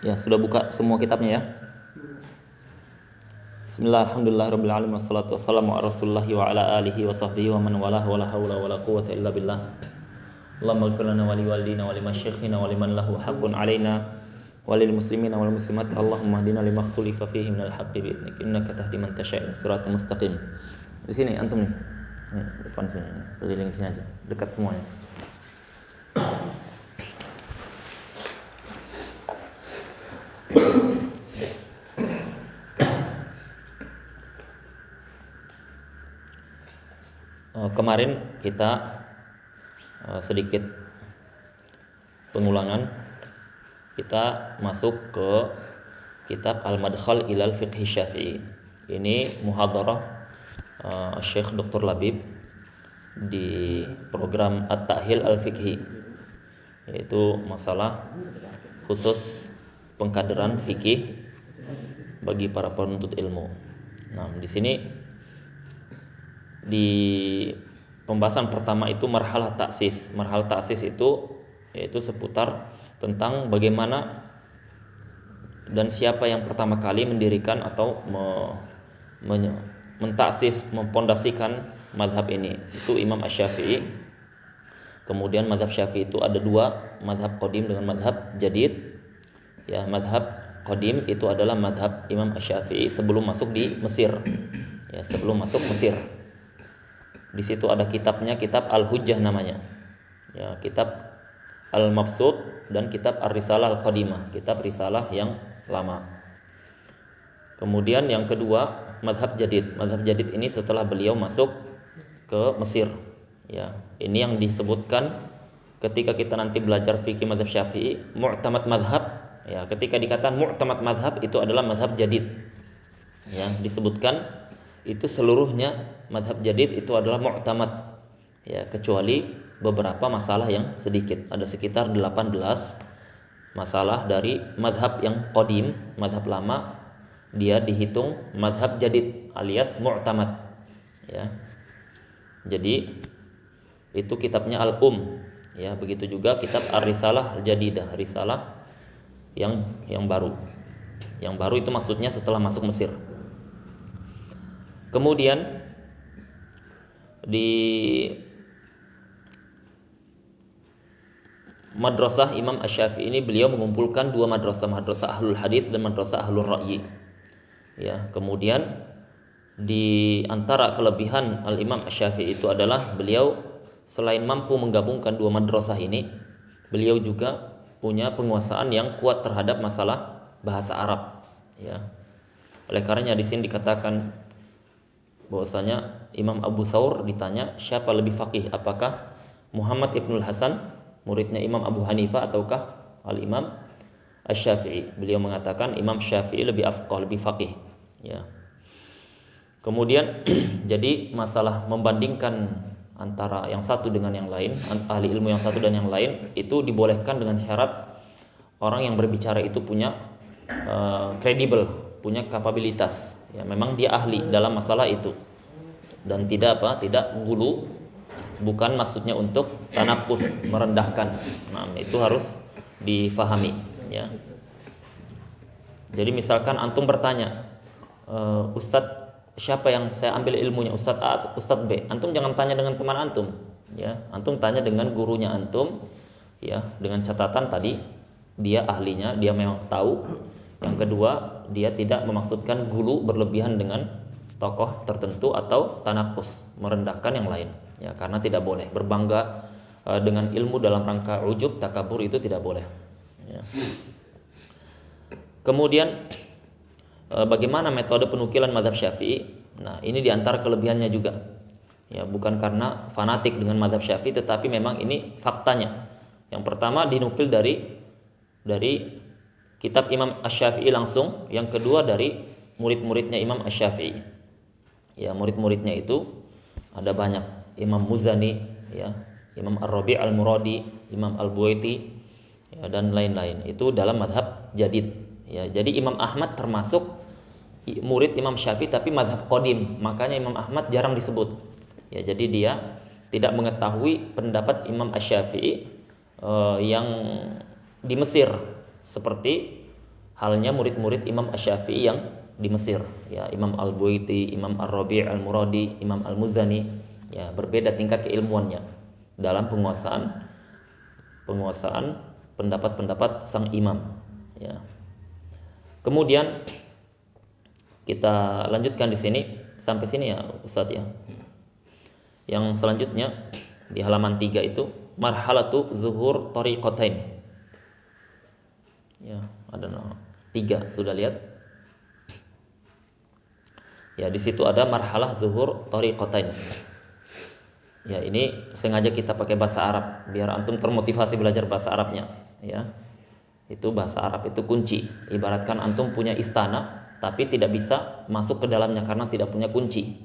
Ya, sudah buka semua kitabnya ya? Bismillah, alhamdulillah, rabbil alamin, wassalatu wassalamu ala rasulullah wa ala alihi wa sahbihi wa man walah wa la hawla wa la quwata illa billah. Allahumma ighfir lana wa li walidina wa liman syekhina wa liman lahu haqqun alaina wa lil muslimina wal muslimat. Allahumma hdina lima ikhtalifa fihi minal haqqi bi innaka tahdi man siratal mustaqim. Di sini antum nih. Nih, depan sini. Keliling sini aja, dekat semuanya. Kemarin kita eh, sedikit pengulangan kita masuk ke kitab Al-Madkhal ilal Fiqh Syafi'i. Ini muhadarah uh, Syekh Dr. Labib di program At-Tahil Al-Fiqhi yaitu masalah khusus pengkaderan fikih bagi para penuntut ilmu. Nah, di sini di pembahasan pertama itu marhalah taksis. Marhalah taksis itu yaitu seputar tentang bagaimana dan siapa yang pertama kali mendirikan atau me, me, mentaksis, mempondasikan madhab ini. Itu Imam Ash-Syafi'i. Kemudian madhab Syafi'i itu ada dua, madhab Qadim dengan madhab Jadid. Ya, madhab Qadim itu adalah madhab Imam Ash-Syafi'i sebelum masuk di Mesir. Ya, sebelum masuk Mesir. Di situ ada kitabnya, kitab Al-Hujjah namanya. Ya, kitab Al-Mabsud dan kitab Ar-Risalah Al-Qadimah, kitab risalah yang lama. Kemudian yang kedua, madhab jadid. Madhab jadid ini setelah beliau masuk ke Mesir. Ya, ini yang disebutkan ketika kita nanti belajar fikih madhab Syafi'i, mu'tamad madhab. Ya, ketika dikatakan mu'tamad madhab itu adalah madhab jadid. Ya, disebutkan itu seluruhnya madhab jadid itu adalah mu'tamad. Ya kecuali beberapa masalah yang sedikit. Ada sekitar 18 masalah dari madhab yang kodim madhab lama. Dia dihitung madhab jadid alias mu'tamad. Ya. Jadi itu kitabnya al-um. Ya begitu juga kitab ar-risalah al-jadidah. Risalah yang yang baru. Yang baru itu maksudnya setelah masuk Mesir Kemudian di madrasah Imam Asy-Syafi'i ini beliau mengumpulkan dua madrasah, madrasah Ahlul Hadis dan madrasah Ahlul Ra'yi. Ya, kemudian di antara kelebihan Al-Imam Asy-Syafi'i itu adalah beliau selain mampu menggabungkan dua madrasah ini, beliau juga punya penguasaan yang kuat terhadap masalah bahasa Arab, ya. Oleh karenanya di sini dikatakan bahwasanya Imam Abu Saur ditanya siapa lebih fakih apakah Muhammad Ibnul Hasan muridnya Imam Abu Hanifah ataukah Al Imam Asy-Syafi'i beliau mengatakan Imam Syafi'i lebih afqah lebih fakih ya. Kemudian jadi masalah membandingkan antara yang satu dengan yang lain ahli ilmu yang satu dan yang lain itu dibolehkan dengan syarat orang yang berbicara itu punya eh, kredibel uh, punya kapabilitas ya memang dia ahli dalam masalah itu. Dan tidak apa tidak gulu bukan maksudnya untuk tanapus merendahkan. Nah itu harus difahami ya. Jadi misalkan antum bertanya e, Ustadz siapa yang saya ambil ilmunya? Ustadz A Ustadz B. Antum jangan tanya dengan teman antum ya. Antum tanya dengan gurunya antum ya dengan catatan tadi dia ahlinya dia memang tahu. Yang kedua, dia tidak memaksudkan gulu berlebihan dengan tokoh tertentu atau tanakus, merendahkan yang lain. Ya, karena tidak boleh berbangga uh, dengan ilmu dalam rangka ujub takabur itu tidak boleh. Ya. Kemudian uh, bagaimana metode penukilan madhab syafi'i? Nah ini di antara kelebihannya juga. Ya, bukan karena fanatik dengan madhab syafi'i, tetapi memang ini faktanya. Yang pertama dinukil dari dari kitab Imam Ash-Syafi'i langsung, yang kedua dari murid-muridnya Imam Ash-Syafi'i. Ya, murid-muridnya itu ada banyak. Imam Muzani, ya, Imam Ar-Rabi' Al-Muradi, Imam Al-Buaiti, ya, dan lain-lain. Itu dalam madhab jadid. Ya, jadi Imam Ahmad termasuk murid Imam Syafi'i tapi madhab qadim. Makanya Imam Ahmad jarang disebut. Ya, jadi dia tidak mengetahui pendapat Imam Ash-Syafi'i uh, yang di Mesir seperti halnya murid-murid Imam Asy-Syafi'i yang di Mesir ya Imam Al-Buaiti, Imam Ar-Rabi' Al-Muradi, Imam Al-Muzani ya berbeda tingkat keilmuannya dalam penguasaan penguasaan pendapat-pendapat sang imam ya. Kemudian kita lanjutkan di sini sampai sini ya Ustaz ya. Yang selanjutnya di halaman 3 itu marhalatu zuhur tariqatain. Ya, ada tiga sudah lihat? Ya, di situ ada marhalah zuhur tariqatain. Ya, ini sengaja kita pakai bahasa Arab biar antum termotivasi belajar bahasa Arabnya, ya. Itu bahasa Arab itu kunci. Ibaratkan antum punya istana tapi tidak bisa masuk ke dalamnya karena tidak punya kunci.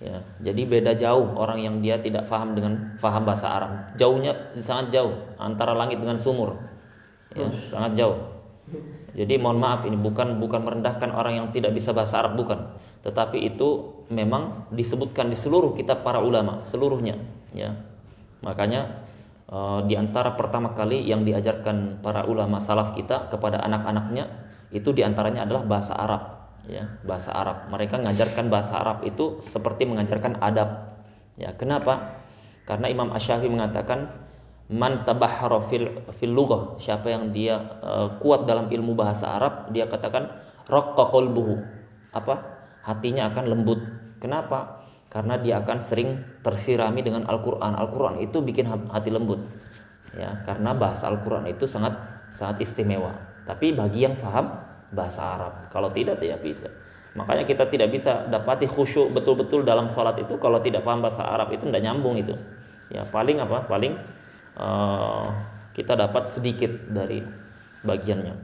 Ya, jadi beda jauh orang yang dia tidak paham dengan paham bahasa Arab. Jauhnya sangat jauh antara langit dengan sumur. Ya, sangat jauh. Jadi mohon maaf ini bukan bukan merendahkan orang yang tidak bisa bahasa Arab bukan, tetapi itu memang disebutkan di seluruh kitab para ulama seluruhnya ya. Makanya e, di antara pertama kali yang diajarkan para ulama salaf kita kepada anak-anaknya itu di antaranya adalah bahasa Arab ya, bahasa Arab. Mereka mengajarkan bahasa Arab itu seperti mengajarkan adab. Ya, kenapa? Karena Imam Asy-Syafi'i mengatakan man tabahhara fil fil lughah. Siapa yang dia uh, kuat dalam ilmu bahasa Arab dia katakan raqqa qalbuhu apa? Hatinya akan lembut. Kenapa? Karena dia akan sering tersirami dengan Al-Qur'an. Al-Qur'an itu bikin hati lembut. Ya karena bahasa Al-Qur'an itu sangat sangat istimewa. Tapi bagi yang paham bahasa Arab kalau tidak tidak bisa. Makanya kita tidak bisa dapati khusyuk betul-betul dalam sholat itu kalau tidak paham bahasa Arab itu tidak nyambung itu. Ya paling apa? Paling uh, kita dapat sedikit dari bagiannya.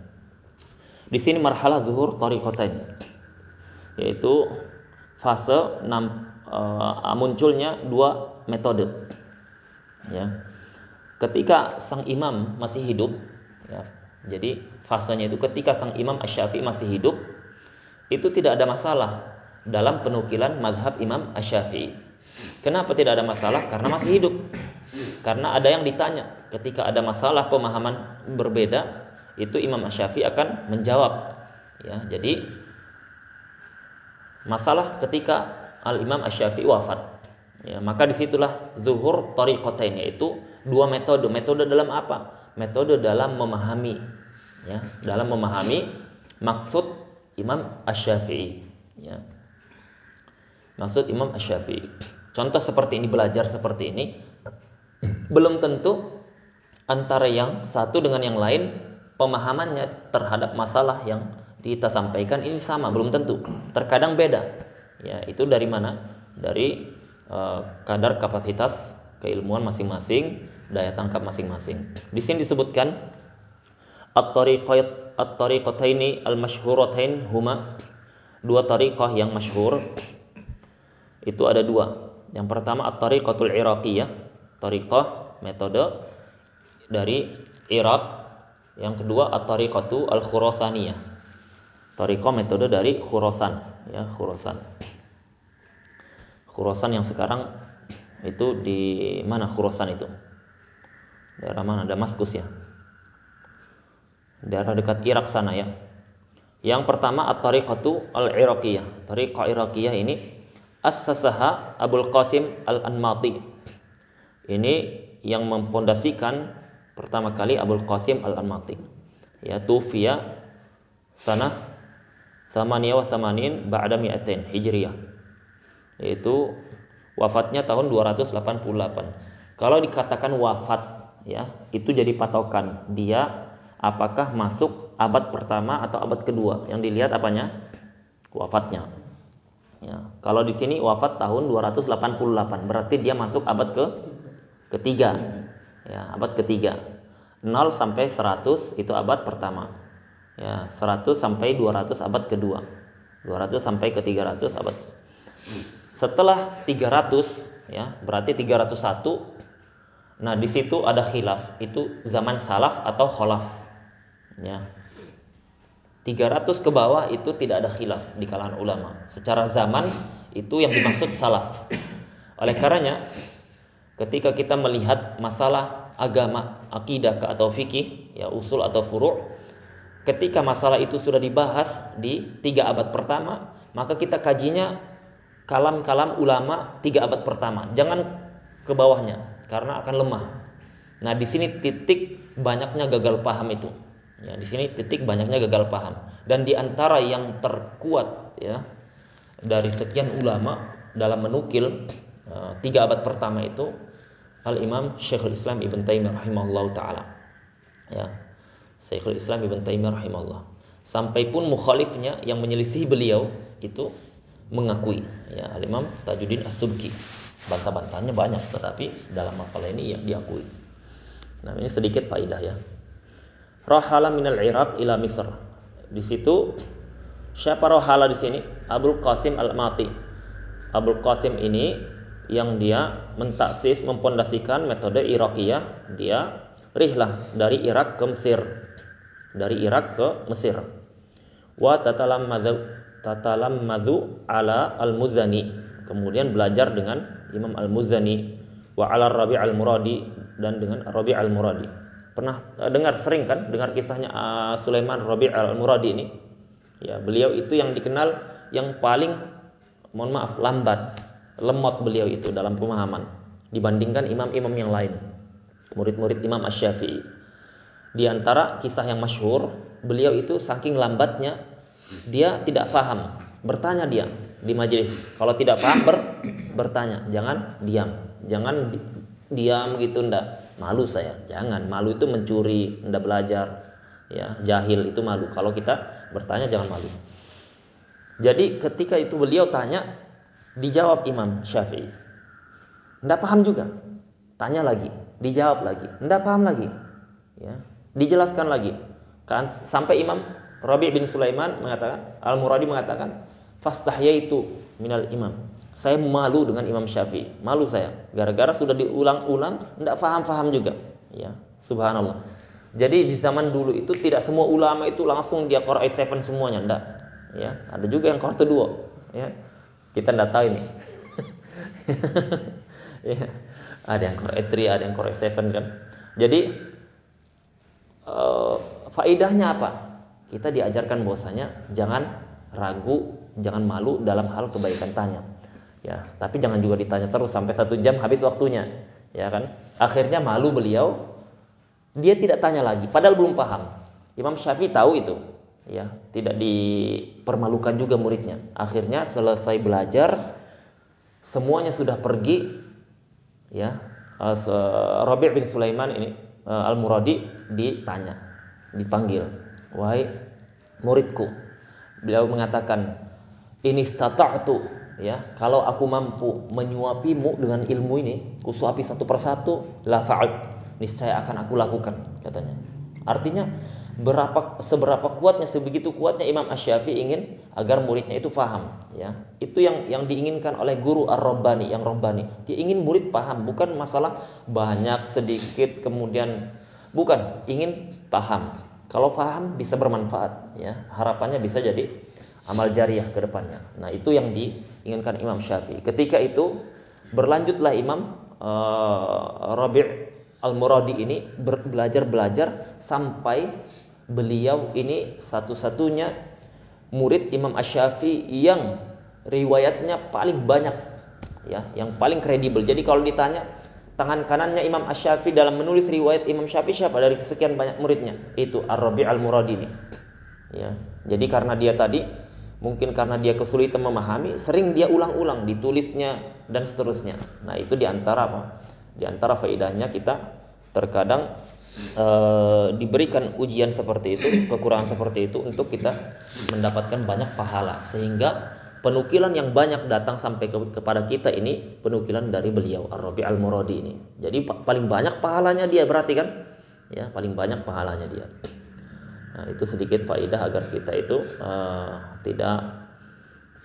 Di sini marhalah zuhur tariqatain yaitu fase enam, uh, munculnya dua metode. Ya. Ketika sang imam masih hidup, ya, jadi fasenya itu ketika sang imam Asy-Syafi'i masih hidup, itu tidak ada masalah dalam penukilan madhab Imam Asy-Syafi'i. Kenapa tidak ada masalah? Karena masih hidup. Karena ada yang ditanya ketika ada masalah pemahaman berbeda, itu Imam Syafi'i akan menjawab. Ya, jadi masalah ketika Al Imam Syafi'i wafat. Ya, maka di situlah zuhur tariqatain yaitu dua metode. Metode dalam apa? Metode dalam memahami ya, dalam memahami maksud Imam Asy-Syafi'i ya. Maksud Imam Asy-Syafi'i. Contoh seperti ini belajar seperti ini belum tentu antara yang satu dengan yang lain pemahamannya terhadap masalah yang kita sampaikan ini sama, belum tentu. Terkadang beda. Ya, itu dari mana? Dari uh, kadar kapasitas keilmuan masing-masing, daya tangkap masing-masing. Di sini disebutkan at-tariqat at-tariqataini al-masyhuratain huma dua tariqah yang masyhur itu ada dua. Yang pertama at-tariqatul iraqiyah tariqah metode dari Irak yang kedua at-tariqatu al-khurasaniyah. Tariqah metode dari Khurasan ya Khurasan. Khurasan yang sekarang itu di mana Khurasan itu? Daerah mana? Damaskus ya. Daerah dekat Irak sana ya. Yang pertama at-tariqatu al-iraqiyah. Tariqah iraqiyah ini as-sasaha Abul Qasim al-Anmati ini yang mempondasikan pertama kali Abdul Qasim Al-Anmati. Ya, tufiya sana samania wa samanin ba'da mi'atain Hijriyah. Yaitu wafatnya tahun 288. Kalau dikatakan wafat ya, itu jadi patokan dia apakah masuk abad pertama atau abad kedua. Yang dilihat apanya? Wafatnya. Ya, kalau di sini wafat tahun 288, berarti dia masuk abad ke ketiga. Ya abad ketiga. 0 sampai 100 itu abad pertama. Ya 100 sampai 200 abad kedua. 200 sampai ke 300 abad. Setelah 300 ya berarti 301 nah di situ ada khilaf. Itu zaman salaf atau kholaf. Ya. 300 ke bawah itu tidak ada khilaf di kalangan ulama. Secara zaman itu yang dimaksud salaf. Oleh karenanya ketika kita melihat masalah agama, akidah atau fikih, ya usul atau furu', ketika masalah itu sudah dibahas di tiga abad pertama, maka kita kajinya kalam-kalam ulama tiga abad pertama. Jangan ke bawahnya karena akan lemah. Nah, di sini titik banyaknya gagal paham itu. Ya, di sini titik banyaknya gagal paham. Dan di antara yang terkuat ya dari sekian ulama dalam menukil tiga abad pertama itu Al Imam Syekhul Islam Ibn Taimiyah rahimahullah taala. Ya. Syekhul Islam Ibn Taimiyah rahimahullah. Sampai pun mukhalifnya yang menyelisih beliau itu mengakui ya Al Imam Tajuddin As-Subki. Bantah-bantahnya banyak tetapi dalam masalah ini yang diakui. Nah, ini sedikit faidah ya. Rahala minal Iraq ila Misr. Di situ siapa rohala di sini? Abdul Qasim Al-Mati. Abdul Qasim ini yang dia mentaksis mempondasikan metode Iraqiyah, dia rihlah dari Irak ke Mesir. Dari Irak ke Mesir. Wa tatalam madhu ala al-Muzani. Kemudian belajar dengan Imam al-Muzani wa ala Rabi' al-Muradi dan dengan Rabi' al-Muradi. Pernah uh, dengar sering kan dengar kisahnya uh, Sulaiman Rabi' al-Muradi ini? Ya, beliau itu yang dikenal yang paling mohon maaf lambat, lemot beliau itu dalam pemahaman dibandingkan imam-imam yang lain. Murid-murid Imam Asy-Syafi'i. Di antara kisah yang masyhur, beliau itu saking lambatnya dia tidak paham. Bertanya dia di majelis. Kalau tidak paham ber, bertanya, jangan diam. Jangan di, diam gitu ndak malu saya jangan malu itu mencuri ndak belajar ya jahil itu malu kalau kita bertanya jangan malu jadi ketika itu beliau tanya dijawab Imam Syafi'i ndak paham juga tanya lagi dijawab lagi ndak paham lagi ya dijelaskan lagi kan sampai Imam Rabi bin Sulaiman mengatakan Al-Muradi mengatakan fastahyaitu minal imam saya malu dengan Imam Syafi'i. Malu saya. Gara-gara sudah diulang-ulang, tidak paham-paham juga. Ya, subhanallah. Jadi di zaman dulu itu tidak semua ulama itu langsung dia Qur'an 7 semuanya, enggak. Ya, ada juga yang Qur'an dua. Ya. Kita tidak tahu ini. ya. Ada yang Qur'an 3, ada yang Qur'an 7 kan. Jadi uh, faidahnya apa? Kita diajarkan bahwasanya jangan ragu, jangan malu dalam hal kebaikan tanya ya tapi jangan juga ditanya terus sampai satu jam habis waktunya ya kan akhirnya malu beliau dia tidak tanya lagi padahal belum paham Imam Syafi'i tahu itu ya tidak dipermalukan juga muridnya. Akhirnya selesai belajar semuanya sudah pergi ya Rabi' bin Sulaiman ini eh, Al-Muradi ditanya dipanggil wahai muridku beliau mengatakan ini stata'tu ya kalau aku mampu menyuapimu dengan ilmu ini kusuapi satu persatu la fa'al niscaya akan aku lakukan katanya. Artinya berapa seberapa kuatnya sebegitu kuatnya Imam Asy-Syafi'i ingin agar muridnya itu paham ya. Itu yang yang diinginkan oleh guru Ar-Rabbani yang Rabbani. Dia ingin murid paham bukan masalah banyak sedikit kemudian bukan ingin paham. Kalau paham bisa bermanfaat ya. Harapannya bisa jadi amal jariah ke depannya. Nah itu yang di inginkan Imam Syafi'i. Ketika itu berlanjutlah Imam uh, Rabi' Al-Muradi ini belajar-belajar sampai beliau ini satu-satunya murid Imam Asy-Syafi'i yang riwayatnya paling banyak ya, yang paling kredibel. Jadi kalau ditanya tangan kanannya Imam Asy-Syafi'i dalam menulis riwayat Imam Syafi'i siapa dari sekian banyak muridnya? Itu Ar-Rabi' Al-Muradi ini. Ya. Jadi karena dia tadi Mungkin karena dia kesulitan memahami, sering dia ulang-ulang ditulisnya dan seterusnya. Nah, itu di antara apa? Di antara faedahnya kita terkadang e, diberikan ujian seperti itu, kekurangan seperti itu untuk kita mendapatkan banyak pahala sehingga penukilan yang banyak datang sampai ke, kepada kita ini penukilan dari beliau Ar-Rabi Al-Muradi ini. Jadi paling banyak pahalanya dia berarti kan? Ya, paling banyak pahalanya dia. Nah, itu sedikit faidah agar kita itu uh, tidak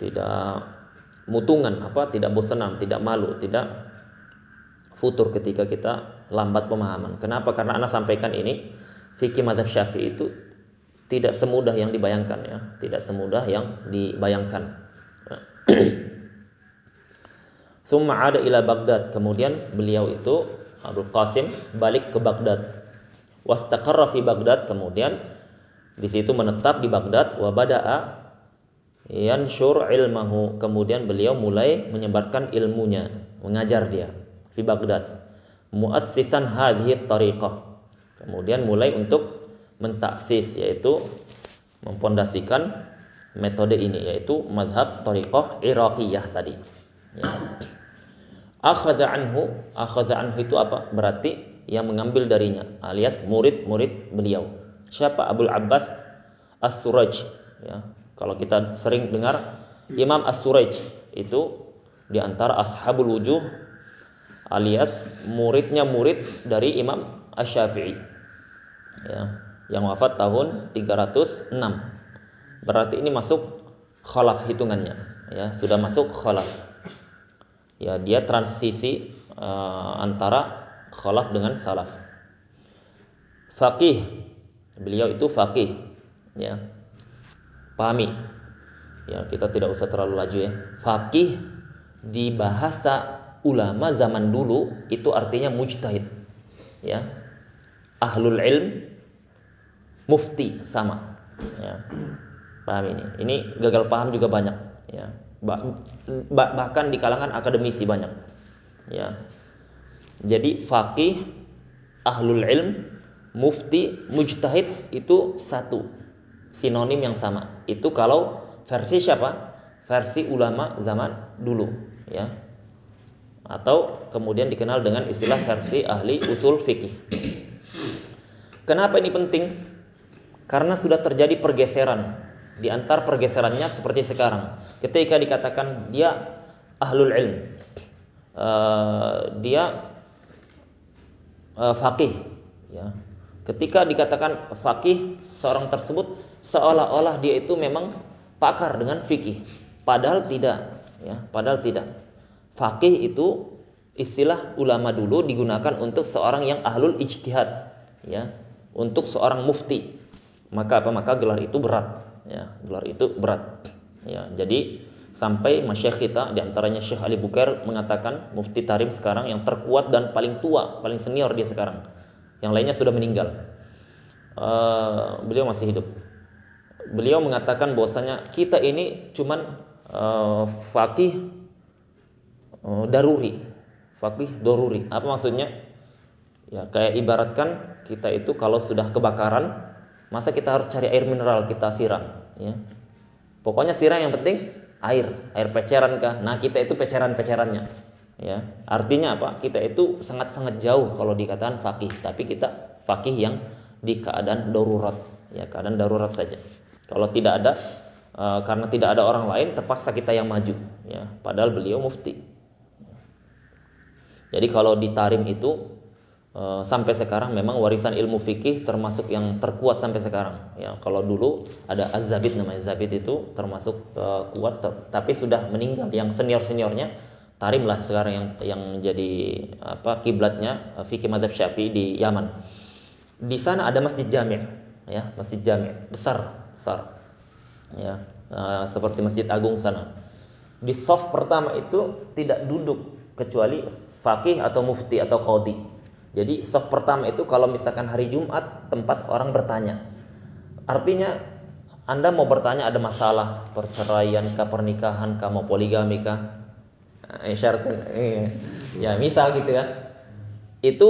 tidak mutungan apa tidak bosanam, tidak malu, tidak futur ketika kita lambat pemahaman. Kenapa? Karena anak sampaikan ini fikih madhab syafi'i itu tidak semudah yang dibayangkan ya, tidak semudah yang dibayangkan. Thumma ada ila Baghdad. Kemudian beliau itu Abdul Qasim balik ke Baghdad. Wastaqarra fi Baghdad. Kemudian Di situ menetap di Baghdad wa bada'a yanshur ilmahu. Kemudian beliau mulai menyebarkan ilmunya, mengajar dia di Baghdad. Muassisan hadhihi tariqah. Kemudian mulai untuk mentaksis yaitu mempondasikan metode ini yaitu mazhab tariqah Iraqiyah tadi. Ya. Akhadha anhu, akhadha anhu itu apa? Berarti yang mengambil darinya alias murid-murid beliau. Siapa Abdul Abbas As-Suraj ya. Kalau kita sering dengar Imam As-Suraj itu di antara ashabul wujuh alias muridnya murid dari Imam Asy-Syafi'i. Ya, yang wafat tahun 306. Berarti ini masuk khalaf hitungannya, ya, sudah masuk khalaf. Ya, dia transisi uh, antara khalaf dengan salaf. Faqih. Beliau itu faqih, ya. Pahami. Ya, kita tidak usah terlalu laju ya. Faqih di bahasa ulama zaman dulu itu artinya mujtahid. Ya. Ahlul ilm mufti sama. Ya. Paham ini. Ini gagal paham juga banyak, ya. bahkan di kalangan akademisi banyak. Ya. Jadi faqih, ahlul ilm, mufti, mujtahid itu satu sinonim yang sama. Itu kalau versi siapa? Versi ulama zaman dulu, ya atau kemudian dikenal dengan istilah versi ahli usul fikih. Kenapa ini penting? Karena sudah terjadi pergeseran di antar pergeserannya seperti sekarang. Ketika dikatakan dia ahlul ilm, uh, dia uh, faqih, ya. Ketika dikatakan faqih, seorang tersebut seolah-olah dia itu memang pakar dengan fikih, padahal tidak, ya. Padahal tidak. Fakih itu istilah ulama dulu digunakan untuk seorang yang ahlul ijtihad, ya, untuk seorang mufti. Maka apa? Maka gelar itu berat, ya, gelar itu berat. Ya, jadi sampai masyayikh kita di antaranya Syekh Ali Bukair mengatakan mufti Tarim sekarang yang terkuat dan paling tua, paling senior dia sekarang. Yang lainnya sudah meninggal. Uh, beliau masih hidup. Beliau mengatakan bahwasanya kita ini cuman uh, fakih oh, daruri. Fakih daruri. Apa maksudnya? Ya, kayak ibaratkan kita itu kalau sudah kebakaran, masa kita harus cari air mineral kita siram, ya. Pokoknya siram yang penting air, air peceran kah? Nah, kita itu peceran-pecerannya. Ya. Artinya apa? Kita itu sangat-sangat jauh kalau dikatakan fakih, tapi kita fakih yang di keadaan darurat, ya, keadaan darurat saja. Kalau tidak ada e, karena tidak ada orang lain terpaksa kita yang maju, ya. Padahal beliau mufti. Jadi kalau di Tarim itu e, sampai sekarang memang warisan ilmu fikih termasuk yang terkuat sampai sekarang. Ya, kalau dulu ada Az-Zabit namanya Zabit itu termasuk e, kuat tapi sudah meninggal. Yang senior-seniornya Tarim lah sekarang yang yang jadi apa kiblatnya e, fikih madhab Syafi'i di Yaman. Di sana ada Masjid Jami' ya, Masjid Jami' besar, besar. Ya, e, seperti Masjid Agung sana. Di soft pertama itu tidak duduk kecuali fakih atau mufti atau qadi. Jadi saf pertama itu kalau misalkan hari Jumat tempat orang bertanya. Artinya Anda mau bertanya ada masalah perceraian kah, pernikahan kah, mau poligami kah? Eh, eh, ya misal gitu kan. Itu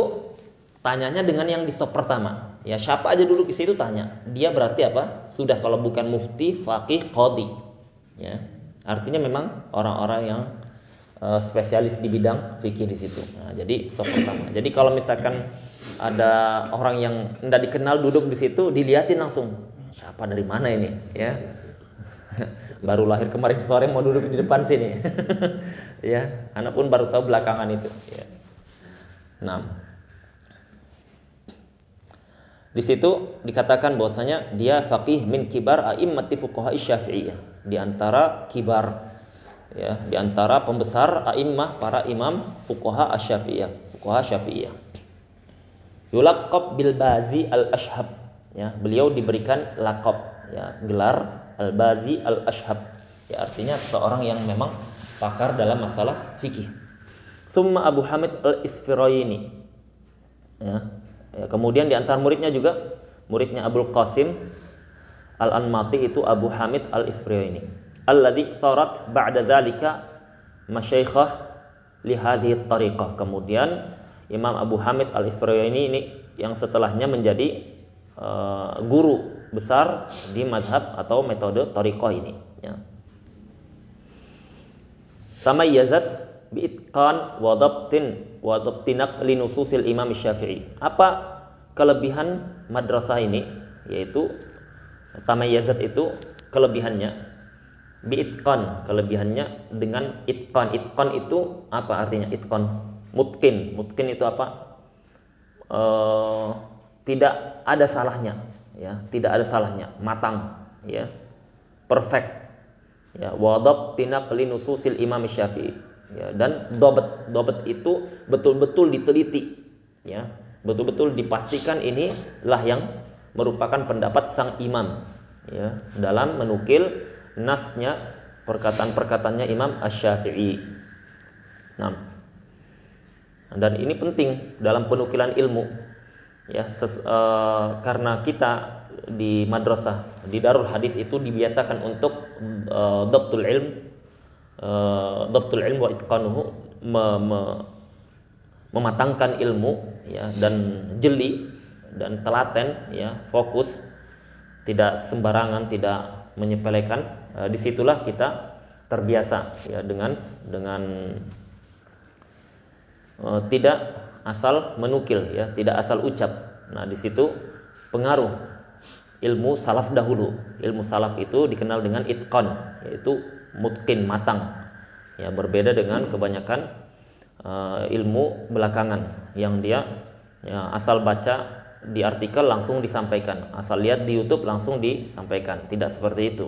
tanyanya dengan yang di saf pertama. Ya siapa aja dulu di situ tanya. Dia berarti apa? Sudah kalau bukan mufti, fakih, qadi. Ya. Artinya memang orang-orang yang Eh, spesialis di bidang fikih di situ. Nah, jadi sok pertama. Jadi kalau misalkan ada orang yang tidak dikenal duduk di situ, dilihatin langsung siapa dari mana ini, ya. baru lahir kemarin sore mau duduk di depan sini, ya. Anak pun baru tahu belakangan itu. Ya. Nah, di situ dikatakan bahwasanya dia faqih min kibar a'immati syafi'iyah. Di antara kibar ya di antara pembesar a'immah para imam fuqaha asy-Syafi'iyah, fuqaha Syafi'iyah. Yulaqab bil Bazi al-Ashhab. Ya, beliau diberikan lakop ya, gelar Al-Bazi al-Ashhab. Ya, artinya seorang yang memang pakar dalam masalah fikih. Summa Abu Hamid al-Isfirayini. Ya, ya, kemudian di antara muridnya juga muridnya Abdul Qasim Al-Anmati itu Abu Hamid Al-Isfirayini. Alladhi sarat ba'da dzalika masyaikhah li hadhihi tariqah. Kemudian Imam Abu Hamid Al-Isfirayini ini yang setelahnya menjadi uh, guru besar di madhab atau metode tariqah ini ya. Tamayyazat bi'itqan wa dhabtin wa dhabtinak li nususil Imam Syafi'i. Apa kelebihan madrasah ini? Yaitu tamayyazat itu kelebihannya bi'itqan, kelebihannya dengan itqan. Itqan itu apa artinya? Itqan? Mutkin. Mutkin itu apa? Uh, tidak ada salahnya ya. Tidak ada salahnya. Matang ya. Perfect ya. Wadab tinak linususil imam syafi'i ya. Dan dobet. Dobet itu betul-betul diteliti ya. Betul-betul dipastikan inilah yang merupakan pendapat sang imam ya. Dalam menukil nasnya perkataan-perkataannya Imam Asy-Syafi'i. Nah, dan ini penting dalam penukilan ilmu ya ses, uh, karena kita di madrasah di Darul Hadis itu dibiasakan untuk uh, doktul ilm uh, doktul ilm wa itqanuhu me, me, mematangkan ilmu ya dan jeli dan telaten ya fokus tidak sembarangan tidak menyepelekan uh, di situlah kita terbiasa ya dengan dengan uh, tidak asal menukil ya, tidak asal ucap. Nah, di situ pengaruh ilmu salaf dahulu. Ilmu salaf itu dikenal dengan itqan, yaitu mutkin matang. Ya, berbeda dengan kebanyakan uh, ilmu belakangan yang dia ya, asal baca di artikel langsung disampaikan, asal lihat di YouTube langsung disampaikan. Tidak seperti itu.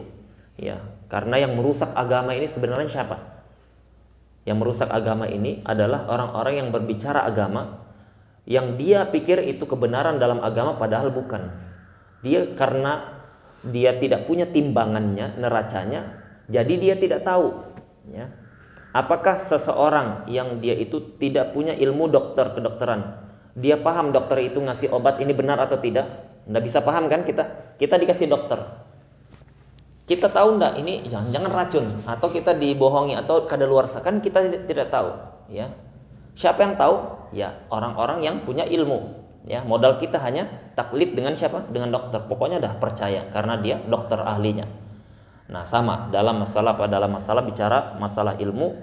Ya, karena yang merusak agama ini sebenarnya siapa? Yang merusak agama ini adalah orang-orang yang berbicara agama yang dia pikir itu kebenaran dalam agama padahal bukan. Dia karena dia tidak punya timbangannya, neracanya, jadi dia tidak tahu ya. Apakah seseorang yang dia itu tidak punya ilmu dokter kedokteran, dia paham dokter itu ngasih obat ini benar atau tidak? Nggak bisa paham kan kita? Kita dikasih dokter, kita tahu enggak ini jangan-jangan racun atau kita dibohongi atau kadaluarsa kan kita tidak tahu ya. Siapa yang tahu? Ya, orang-orang yang punya ilmu. Ya, modal kita hanya taklid dengan siapa? Dengan dokter. Pokoknya dah percaya karena dia dokter ahlinya. Nah, sama dalam masalah pada dalam masalah bicara masalah ilmu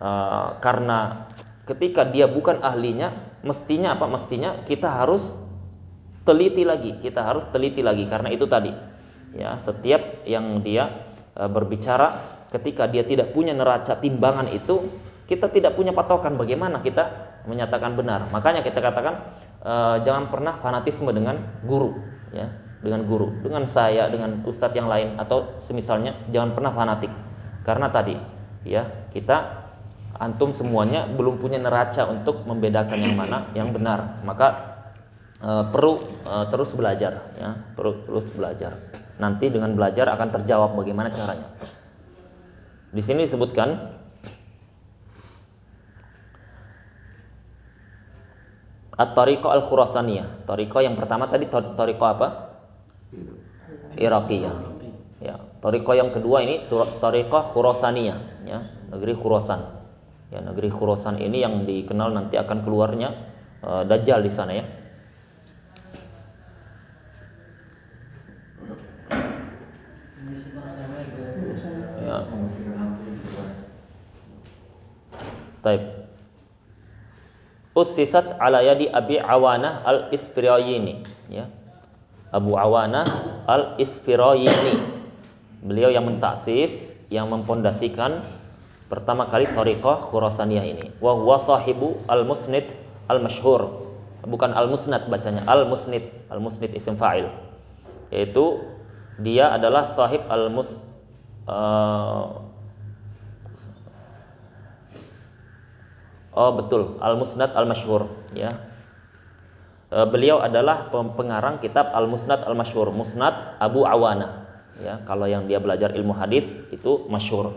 uh, karena ketika dia bukan ahlinya, mestinya apa? Mestinya kita harus teliti lagi. Kita harus teliti lagi karena itu tadi ya setiap yang dia e, berbicara ketika dia tidak punya neraca timbangan itu kita tidak punya patokan bagaimana kita menyatakan benar. Makanya kita katakan e, jangan pernah fanatisme dengan guru ya dengan guru dengan saya dengan ustadz yang lain atau semisalnya jangan pernah fanatik. Karena tadi ya kita antum semuanya belum punya neraca untuk membedakan yang mana yang benar. Maka e, perlu e, terus belajar ya perlu terus belajar Nanti dengan belajar akan terjawab bagaimana caranya. Di sini disebutkan At-Tariqah Al-Khurasaniyah. Tariqah yang pertama tadi Tariqah apa? Iraqiyah. Ya, Tariqah yang kedua ini Tariqah Khurasaniyah, ya, negeri Khurasan. Ya, negeri Khurasan ini yang dikenal nanti akan keluarnya uh, Dajjal di sana ya. Taib. Ussisat ala yadi Abi Awanah al-Isfirayini. Ya. Abu Awanah al-Isfirayini. Beliau yang mentaksis, yang mempondasikan pertama kali Tariqah Khurasaniyah ini. Wa huwa sahibu al-musnid al-masyhur. Bukan al-musnad bacanya, al-musnid. Al-musnid isim fa'il. Yaitu dia adalah sahib al-mus uh, Oh betul, Al-Musnad Al-Masyhur ya. E, beliau adalah pengarang kitab Al-Musnad Al-Masyhur, Musnad Abu Awana. Ya, kalau yang dia belajar ilmu hadis itu masyhur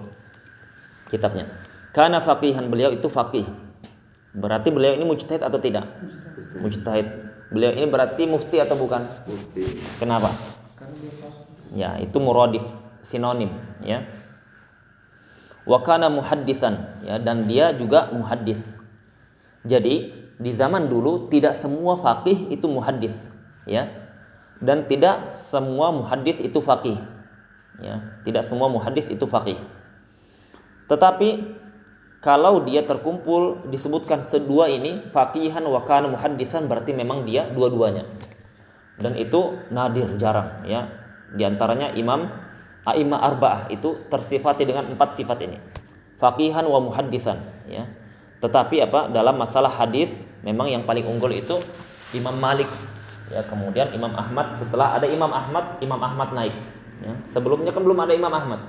kitabnya. Karena faqihan beliau itu faqih. Berarti beliau ini mujtahid atau tidak? Mujtahid. Beliau ini berarti mufti atau bukan? Mufti. Kenapa? Ya, itu muradif, sinonim, ya. Wa kana muhaddisan, ya, dan dia juga muhaddis. Jadi, di zaman dulu tidak semua faqih itu muhaddis, ya. Dan tidak semua muhaddis itu faqih. Ya, tidak semua muhaddis itu faqih. Tetapi kalau dia terkumpul disebutkan sedua ini faqihan wa kana berarti memang dia dua-duanya. Dan itu nadir jarang ya. Di antaranya Imam A'imah Arba'ah itu tersifati dengan empat sifat ini. Faqihan wa muhaddisan ya. Tetapi apa? Dalam masalah hadis memang yang paling unggul itu Imam Malik. Ya kemudian Imam Ahmad. Setelah ada Imam Ahmad Imam Ahmad naik. Ya. sebelumnya kan belum ada Imam Ahmad.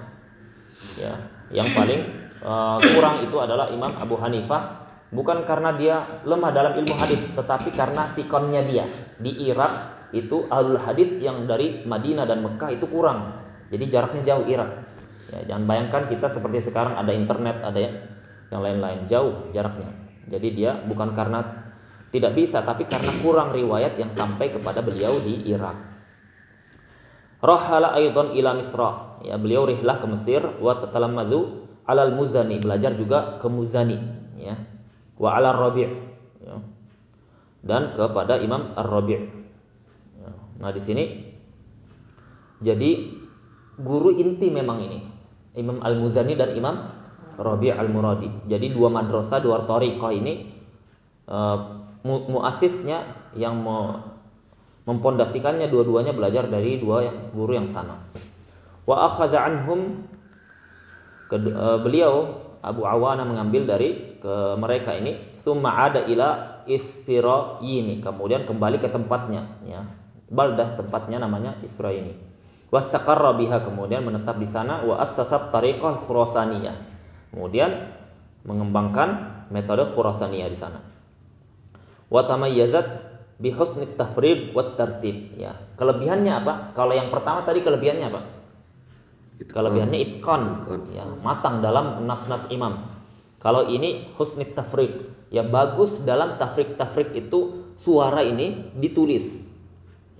Ya yang paling uh, kurang itu adalah Imam Abu Hanifah. Bukan karena dia lemah dalam ilmu hadis tetapi karena sikonnya dia. Di Irak itu ahlul hadis yang dari Madinah dan Mekah itu kurang. Jadi jaraknya jauh Irak. Ya, jangan bayangkan kita seperti sekarang ada internet ada ya, yang lain-lain jauh jaraknya. Jadi dia bukan karena tidak bisa tapi karena kurang riwayat yang sampai kepada beliau di Irak. Rahala aidan ila Misra. Ya beliau rihlah ke Mesir. Wa tatalammadu alal muzani. Belajar juga ke muzani ya. Wa ala rabi' ya. dan kepada Imam Ar-Rabi' ya. nah di sini jadi guru inti memang ini. Imam Al-Muzani dan Imam Rabi' Al-Muradi jadi dua madrasah dua tariqah ini uh, muasisnya yang mau mempondasikannya dua-duanya belajar dari dua guru yang sama. Wa akhadha anhum Eh, beliau Abu Awana mengambil dari ke mereka ini summa ada ila ini kemudian kembali ke tempatnya ya. Baldah tempatnya namanya Isra ini wastaqarra biha kemudian menetap di sana. Wa assasat tariqah khurasaniyah kemudian mengembangkan metode khurasaniyah di sana. Wa tamayyazat bi husni tafrid wa tartib. Ya kelebihannya apa? Kalau yang pertama tadi kelebihannya apa? Kelebihannya itkon, ya, matang dalam nas-nas imam. Kalau ini husnit tafrik, ya bagus dalam tafrik-tafrik itu suara ini ditulis,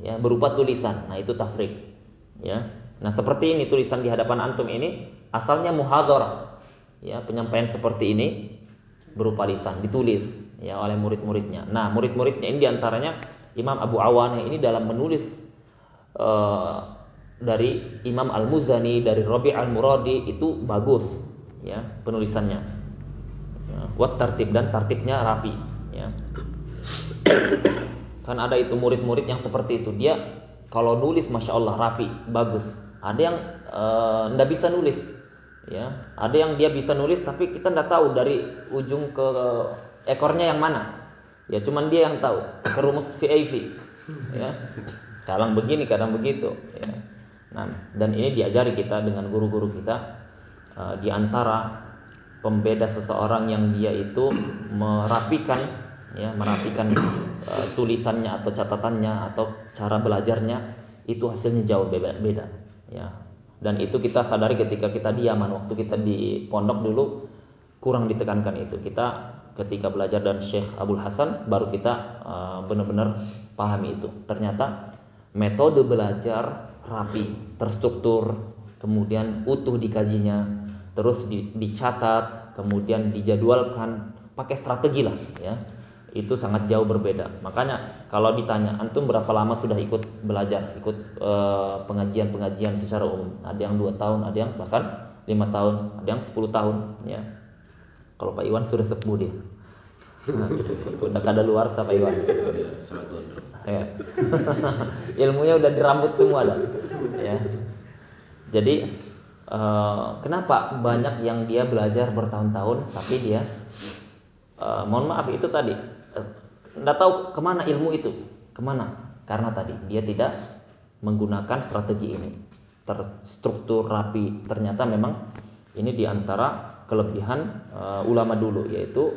ya berupa tulisan. Nah itu tafrik, ya. Nah seperti ini tulisan di hadapan antum ini asalnya muhadhar, ya penyampaian seperti ini berupa lisan ditulis ya oleh murid-muridnya. Nah murid-muridnya ini di antaranya Imam Abu Awan ini dalam menulis uh, dari Imam Al-Muzani, dari Rabi Al-Muradi itu bagus ya penulisannya. Ya, tertib dan tertibnya rapi ya. Kan ada itu murid-murid yang seperti itu. Dia kalau nulis masya Allah rapi, bagus. Ada yang tidak eh, bisa nulis, ya. Ada yang dia bisa nulis tapi kita tidak tahu dari ujung ke ekornya yang mana. Ya cuman dia yang tahu. Kerumus VIP, ya. Kadang begini, kadang begitu. Ya. Nah, dan ini diajari kita dengan guru-guru kita uh, di antara pembeda seseorang yang dia itu merapikan ya, merapikan uh, tulisannya atau catatannya atau cara belajarnya itu hasilnya jauh beda, beda ya. Dan itu kita sadari ketika kita diaman waktu kita di pondok dulu kurang ditekankan itu. Kita ketika belajar dan Syekh Abdul Hasan baru kita uh, benar-benar pahami itu. Ternyata metode belajar rapi, terstruktur, kemudian utuh dikajinya, terus di, dicatat, kemudian dijadwalkan, pakai strategi lah ya. Itu sangat jauh berbeda. Makanya kalau ditanya antum berapa lama sudah ikut belajar, ikut eh, pengajian-pengajian secara umum? Ada yang dua tahun, ada yang bahkan lima tahun, ada yang sepuluh tahun ya. Kalau Pak Iwan sudah sepuh dia. Nah, udah kada luar sama Iwan. Ya. Ilmunya udah dirambut semua dah. Ya. Jadi uh, kenapa banyak yang dia belajar bertahun-tahun tapi dia uh, mohon maaf itu tadi tidak tahu ke mana ilmu itu ke mana karena tadi dia tidak menggunakan strategi ini terstruktur rapi ternyata memang ini di antara kelebihan uh, ulama dulu yaitu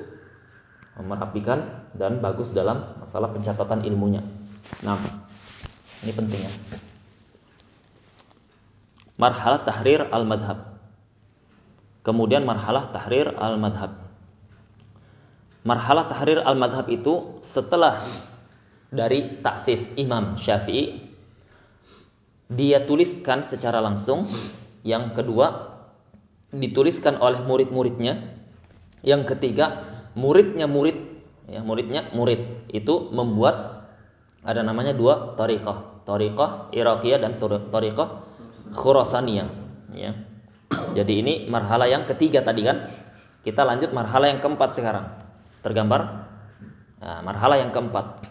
merapikan dan bagus dalam masalah pencatatan ilmunya. Nah, ini pentingnya. Marhalah tahrir al-madhab. Kemudian marhalah tahrir al-madhab. Marhalah tahrir al-madhab itu setelah dari taksis Imam Syafi'i dia tuliskan secara langsung. Yang kedua, dituliskan oleh murid-muridnya. Yang ketiga, muridnya murid, ya, muridnya murid itu membuat ada namanya dua tariqah, tariqah Iraqiyah dan tariqah Khurasaniyah, ya. Jadi ini marhala yang ketiga tadi kan. Kita lanjut marhala yang keempat sekarang. Tergambar? Nah, marhala yang keempat.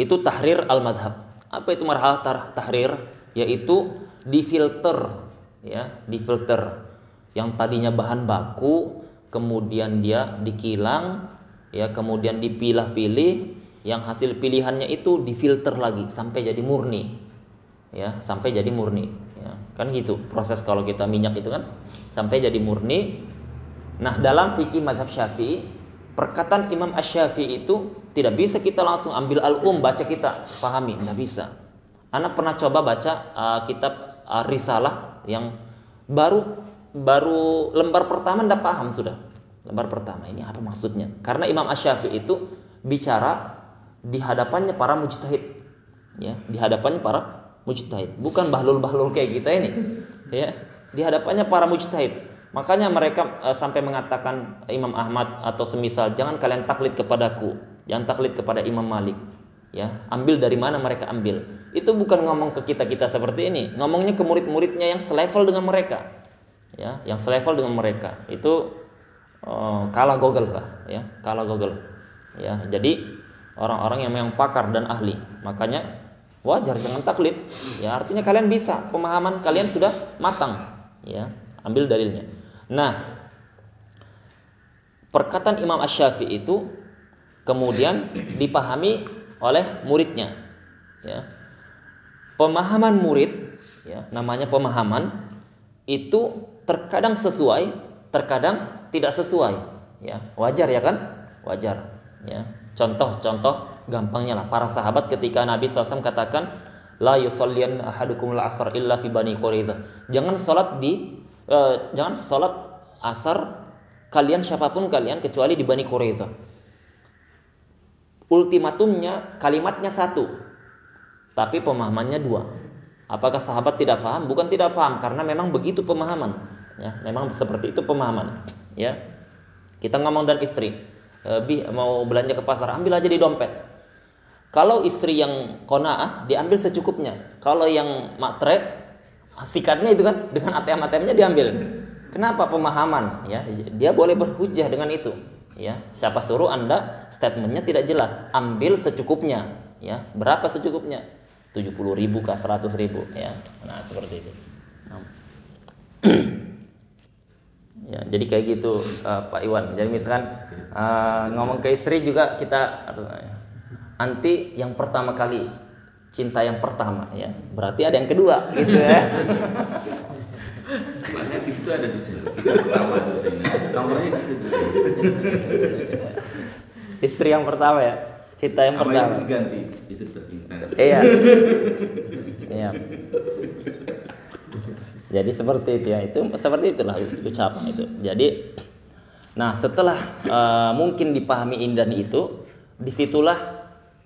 Itu tahrir al-madhab. Apa itu marhala tahrir? Yaitu difilter ya, difilter. Yang tadinya bahan baku kemudian dia dikilang ya, kemudian dipilah-pilih yang hasil pilihannya itu difilter lagi sampai jadi murni. Ya, sampai jadi murni ya. Kan gitu proses kalau kita minyak itu kan sampai jadi murni. Nah, dalam fikih madhab Syafi'i, perkataan Imam Asy-Syafi'i itu tidak bisa kita langsung ambil al-um baca kita pahami, tidak bisa. Anak pernah coba baca uh, kitab uh, risalah yang baru baru lembar pertama tidak paham sudah. Lembar pertama ini apa maksudnya? Karena Imam Asy-Syafi'i itu bicara di hadapannya para mujtahid. Ya, di hadapannya para mujtahid, bukan bahlul-bahlul kayak kita ini. Ya, di hadapannya para mujtahid. Makanya mereka e, sampai mengatakan Imam Ahmad atau semisal jangan kalian taklid kepadaku, jangan taklid kepada Imam Malik. Ya, ambil dari mana mereka ambil. Itu bukan ngomong ke kita-kita seperti ini, ngomongnya ke murid-muridnya yang selevel dengan mereka. Ya, yang selevel dengan mereka. Itu uh, kalah Google lah, ya, kalah Google. Ya, jadi orang-orang yang memang pakar dan ahli. Makanya wajar jangan taklid. Ya, artinya kalian bisa, pemahaman kalian sudah matang. Ya, ambil dalilnya. Nah, perkataan Imam Ash-Syafi'i itu kemudian dipahami oleh muridnya. Ya pemahaman murid, ya, namanya pemahaman itu terkadang sesuai, terkadang tidak sesuai. Ya, wajar ya kan? Wajar. Ya. Contoh-contoh gampangnya lah para sahabat ketika Nabi SAW katakan la yusallian ahadukum la asar illa fi bani Quraidah. Jangan salat di uh, jangan salat asar kalian siapa pun kalian kecuali di Bani Quraidah. Ultimatumnya kalimatnya satu, tapi pemahamannya dua. Apakah sahabat tidak paham? Bukan tidak paham karena memang begitu pemahaman. Ya, memang seperti itu pemahaman. Ya, kita ngomong dan istri, lebih mau belanja ke pasar, ambil aja di dompet. Kalau istri yang konaah diambil secukupnya. Kalau yang matre sikatnya itu kan dengan ATM-ATM-nya diambil. Kenapa pemahaman? Ya, dia boleh berhujah dengan itu. Ya, siapa suruh anda statementnya tidak jelas, ambil secukupnya. Ya, berapa secukupnya? 70 ribu ke 100 ribu ya nah seperti itu nah. ya jadi kayak gitu uh, Pak Iwan jadi misalkan uh, ngomong ke istri juga kita anti yang pertama kali cinta yang pertama ya berarti ada yang kedua gitu ya Makanya di situ ada pertama. Nomornya gitu. Istri yang pertama ya. Cinta yang pertama. Yang diganti istri tercinta. Iya. iya. Jadi seperti itu ya, itu seperti itulah ucapan itu. Jadi nah setelah uh, mungkin dipahami indan itu, di situlah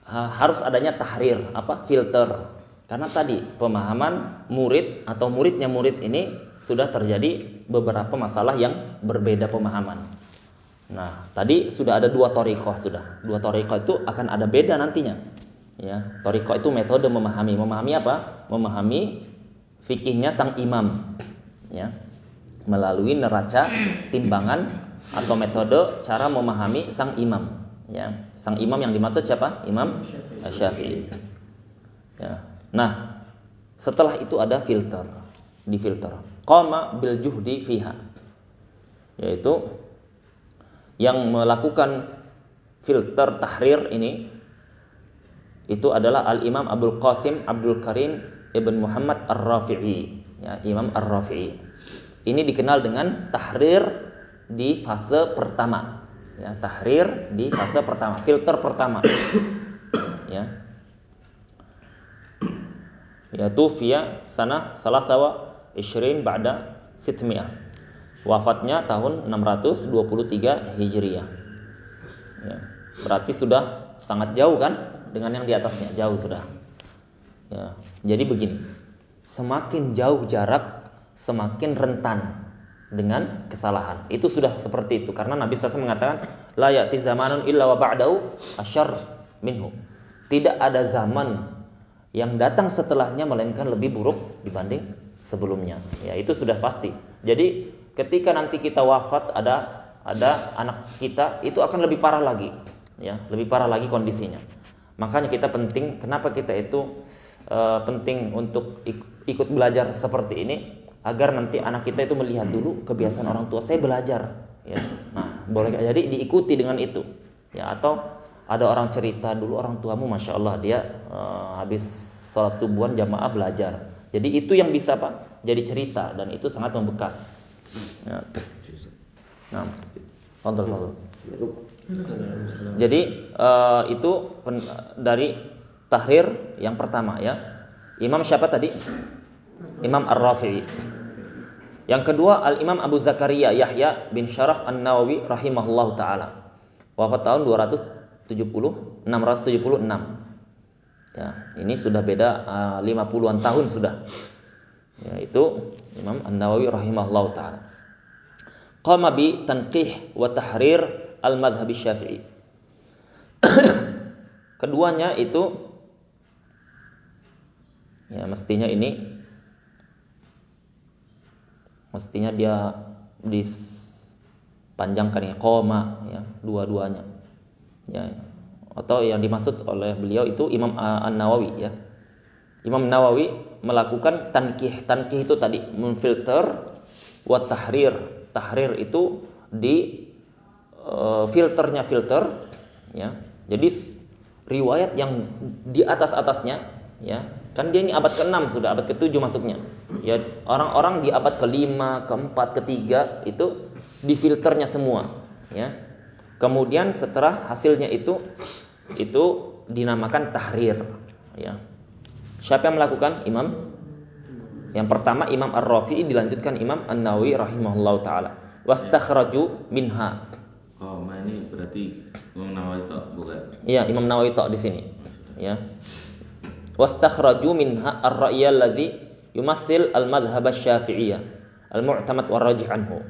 harus adanya tahrir, apa filter. Karena tadi pemahaman murid atau muridnya murid ini sudah terjadi beberapa masalah yang berbeda pemahaman. Nah, tadi sudah ada dua toriko sudah. Dua toriko itu akan ada beda nantinya. Ya, toriko itu metode memahami. Memahami apa? Memahami fikihnya sang imam. Ya, melalui neraca timbangan atau metode cara memahami sang imam. Ya, sang imam yang dimaksud siapa? Imam Syafi'i. Ya. Nah, setelah itu ada filter, di filter. Qama bil juhdi fiha. Yaitu yang melakukan filter tahrir ini itu adalah Al Imam Abdul Qasim Abdul Karim Ibn Muhammad Ar-Rafi'i ya, Imam Ar-Rafi'i ini dikenal dengan tahrir di fase pertama ya, tahrir di fase pertama filter pertama ya yaitu via sana salah sawa isrin ba'da sitmi'ah wafatnya tahun 623 Hijriah. Ya, berarti sudah sangat jauh kan dengan yang di atasnya, jauh sudah. Ya, jadi begini. Semakin jauh jarak, semakin rentan dengan kesalahan. Itu sudah seperti itu karena Nabi SAW mengatakan la ya'ti zamanun illa wa ba'dahu asyar minhu. Tidak ada zaman yang datang setelahnya melainkan lebih buruk dibanding sebelumnya. Ya, itu sudah pasti. Jadi ketika nanti kita wafat ada ada anak kita itu akan lebih parah lagi, ya, lebih parah lagi kondisinya. Makanya kita penting kenapa kita itu uh, penting untuk ikut belajar seperti ini agar nanti anak kita itu melihat dulu kebiasaan orang tua saya belajar ya. Nah boleh jadi diikuti dengan itu ya? Atau ada orang cerita dulu orang tuamu masya Allah dia uh, habis sholat subuhan jamaah belajar. Jadi itu yang bisa pak jadi cerita dan itu sangat membekas. Ya. nah kontrol kontrol jadi uh, itu pen, dari tahrir yang pertama ya. Imam siapa tadi? Imam Ar-Rafi'i. Yang kedua Al-Imam Abu Zakaria Yahya bin Syaraf An-Nawawi rahimahullahu taala. Wafat tahun 270 676. Ya, ini sudah beda uh, 50-an tahun sudah. Ya, itu Imam An-Nawawi rahimahullahu taala. Qama bi tanqih wa tahrir al-madhhab Syafi'i. Keduanya itu ya mestinya ini mestinya dia dipanjangkan ya koma ya dua-duanya. Ya atau yang dimaksud oleh beliau itu Imam An Nawawi ya. Imam Nawawi melakukan tankih tankih itu tadi memfilter wa tahrir. Tahrir itu di uh, filternya filter ya. Jadi riwayat yang di atas atasnya ya Kan dia ini abad ke-6 sudah, abad ke-7 masuknya. Ya, orang-orang di abad ke-5, ke-4, ke-3 itu difilternya semua, ya. Kemudian setelah hasilnya itu itu dinamakan tahrir, ya. Siapa yang melakukan? Imam yang pertama Imam Ar-Rafi'i dilanjutkan Imam An-Nawawi rahimahullah taala. Wastakhraju minha. Oh, ini berarti Imam Nawawi tok bukan? Iya, Imam Nawawi tok di sini. Ya wastakhraju minha ar-ra'y alladhi yumathil al-madhhab asy-syafi'iyah al-mu'tamad wa rajih anhu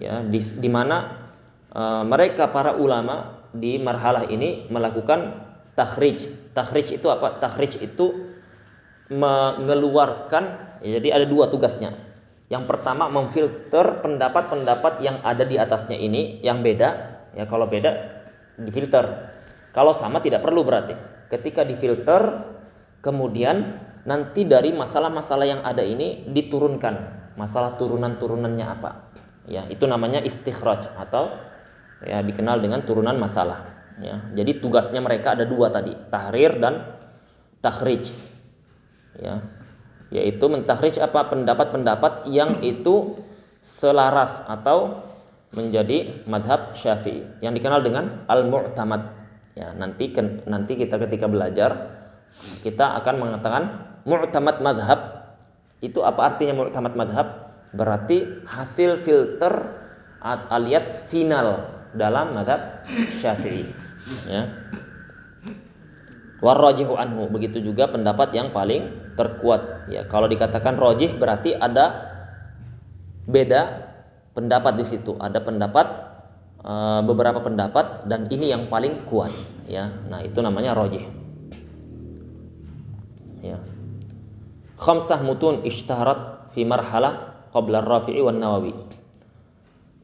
ya di, di mana uh, mereka para ulama di marhalah ini melakukan takhrij. Takhrij itu apa? Takhrij itu mengeluarkan ya, jadi ada dua tugasnya. Yang pertama memfilter pendapat-pendapat yang ada di atasnya ini yang beda. Ya kalau beda difilter. Kalau sama tidak perlu berarti. Ketika difilter Kemudian nanti dari masalah-masalah yang ada ini diturunkan. Masalah turunan-turunannya apa? Ya, itu namanya istikhraj atau ya dikenal dengan turunan masalah. Ya, jadi tugasnya mereka ada dua tadi, tahrir dan takhrij. Ya, yaitu mentakhrij apa pendapat-pendapat yang itu selaras atau menjadi madhab syafi'i yang dikenal dengan al-mu'tamad. Ya, nanti nanti kita ketika belajar kita akan mengatakan mu'tamad madhab itu apa artinya mu'tamad madhab berarti hasil filter alias final dalam madhab syafi'i. Ya. Warrajihu anhu. Begitu juga pendapat yang paling terkuat. Ya kalau dikatakan rojih berarti ada beda pendapat di situ. Ada pendapat eh, beberapa pendapat dan ini yang paling kuat. Ya nah itu namanya rojih ya. Khamsah mutun ishtaharat fi marhalah qabla Rafi'i wan Nawawi.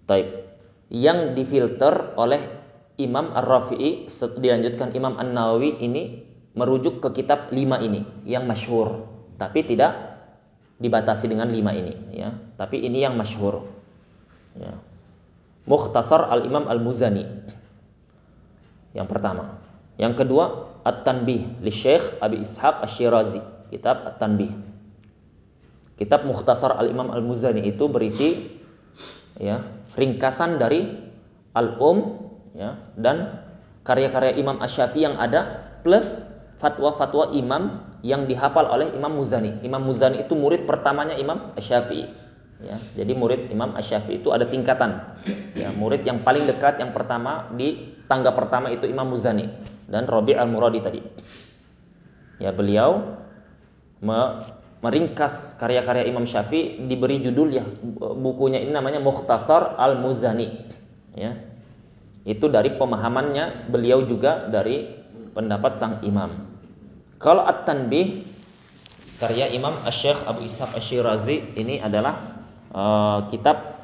Taib. Yang difilter oleh Imam Ar-Rafi'i dilanjutkan Imam An-Nawawi ini merujuk ke kitab lima ini yang masyhur, tapi tidak dibatasi dengan lima ini ya. Tapi ini yang masyhur. Ya. Mukhtasar Al-Imam Al-Muzani. Yang pertama. Yang kedua, At-Tanbih li Syekh Abi Ishaq Asy-Syirazi, kitab At-Tanbih. Kitab Mukhtasar Al-Imam Al-Muzani itu berisi ya, ringkasan dari Al-Um ya, dan karya-karya Imam Asy-Syafi'i yang ada plus fatwa-fatwa imam yang dihafal oleh Imam Muzani. Imam Muzani itu murid pertamanya Imam Asy-Syafi'i. Ya, jadi murid Imam Asy-Syafi'i itu ada tingkatan. Ya, murid yang paling dekat yang pertama di tangga pertama itu Imam Muzani dan Rabi' al-Muradi tadi. Ya beliau me- meringkas karya-karya Imam Syafi'i diberi judul ya bukunya ini namanya Mukhtasar Al-Muzani. Ya. Itu dari pemahamannya beliau juga dari pendapat sang imam. Kalau At-Tanbih karya Imam Asy-Syaikh Abu Ishaq Asy-Syirazi ini adalah uh, kitab